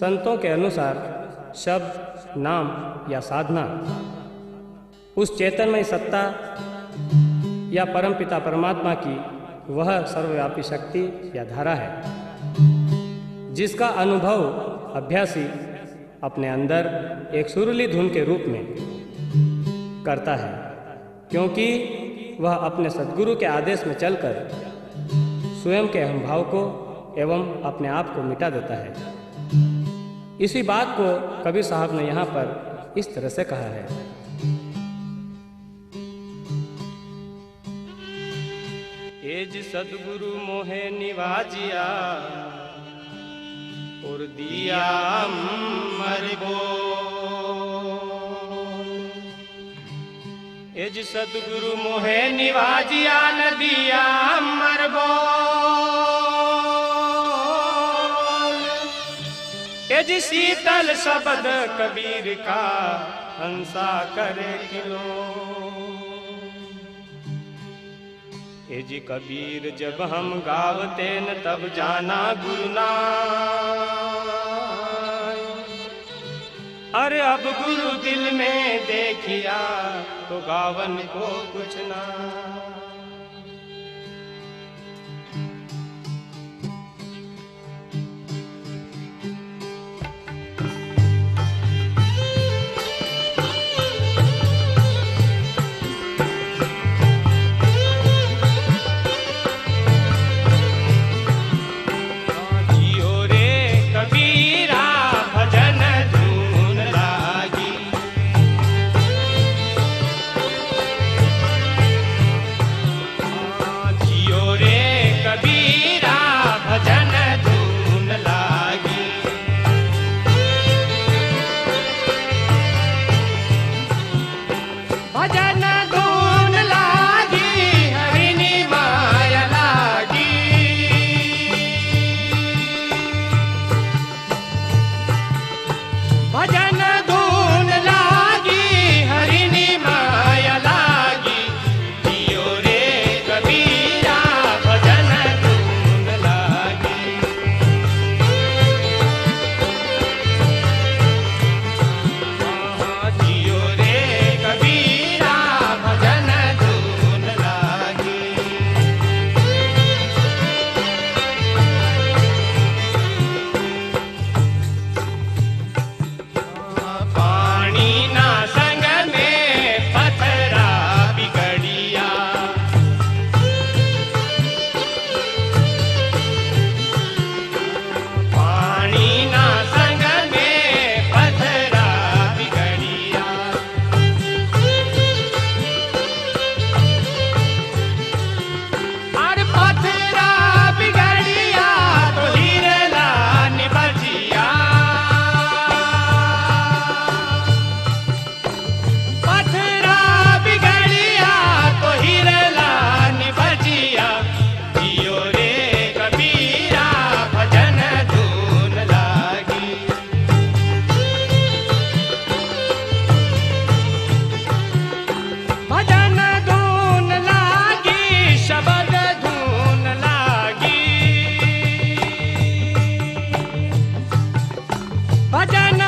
संतों के अनुसार शब्द, नाम या साधना। उस चेतनमय सत्ता या परमपिता परमात्मा की वह सर्वव्यापी शक्ति या धारा है, जिसका अनुभव अभ्यासी अपने अंदर एक सुरली धुन के रूप में करता है, क्योंकि वह अपने सदगुरु के आदेश में चलकर स्वयं के अहम भाव को एवं अपने आप को मिटा देता है। इसी बात को कबीर साहब ने यहाँ पर इस तरह से कहा है। एज सदगुरु मोहे निवाजिया, और दिया एज सदगुरु मोहे निवाजिया नदिया मरबो शीतल शब्द कबीर का हंसा करे किलो। एज कबीर जब हम गावते न तब जाना गुरुना अरे अब गुरु दिल में देखिया तो गावन को कुछ ना Roger.